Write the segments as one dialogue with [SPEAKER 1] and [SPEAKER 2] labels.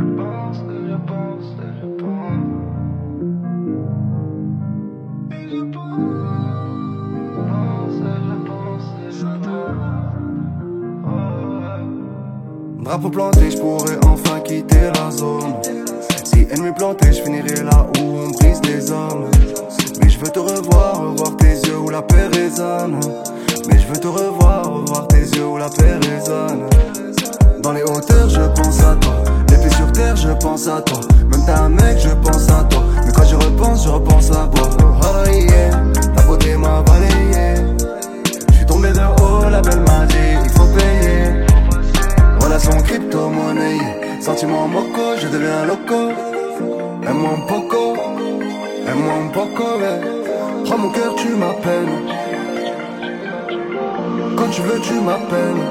[SPEAKER 1] je pense, je pense, je pense. Et je pense, je pense, et je pense. Oh.
[SPEAKER 2] Drapeau planté, je pourrais enfin quitter la zone. Si ennemi planté, je finirai là où sentiment moco, je deviens loco. Aime-moi un poco, aime-moi un poco, ouais. Prends mon cœur, tu m'appelles. Quand tu veux, tu m'appelles.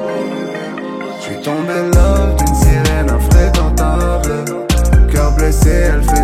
[SPEAKER 2] Je suis tombé love d'une sirène infréquentable. Cœur blessé, elle fait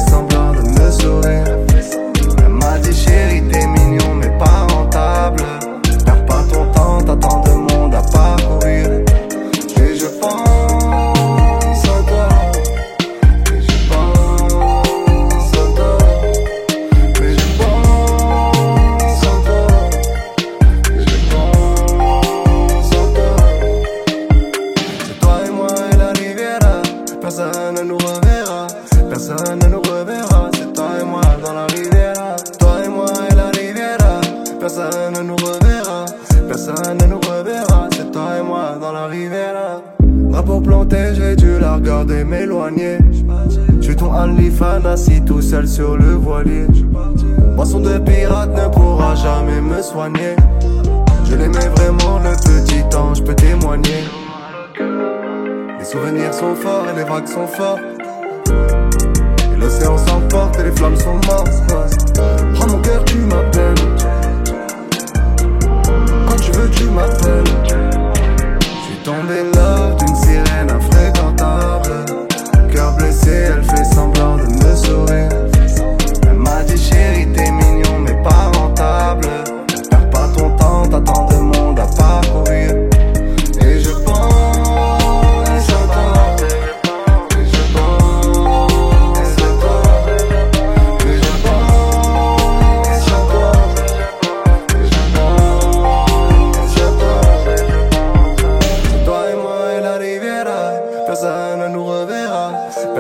[SPEAKER 2] Personne ne nous reverra. C'est toi et moi dans la Riviera. Toi et moi et la Riviera. Personne ne nous reverra. Personne ne nous reverra. C'est toi et moi dans la Riviera. Drapeau planté, j'ai dû la regarder m'éloigner. Je suis ton fan assis tout seul sur le voilier. Boisson de pirate ne pourra jamais me soigner. Je l'aimais vraiment le petit ange, je peux témoigner. Les souvenirs sont forts et les vagues sont fortes. L'océan s'emporte et les flammes sont mortes. Prends mon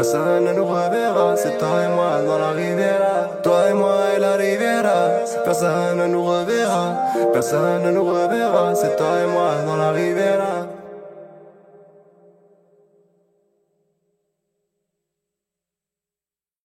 [SPEAKER 2] Personne ne nous reverra. C'est toi et moi dans la Riviera. Toi et moi et la Riviera. Personne ne nous reverra. Personne ne nous reverra. C'est toi et moi dans la Riviera.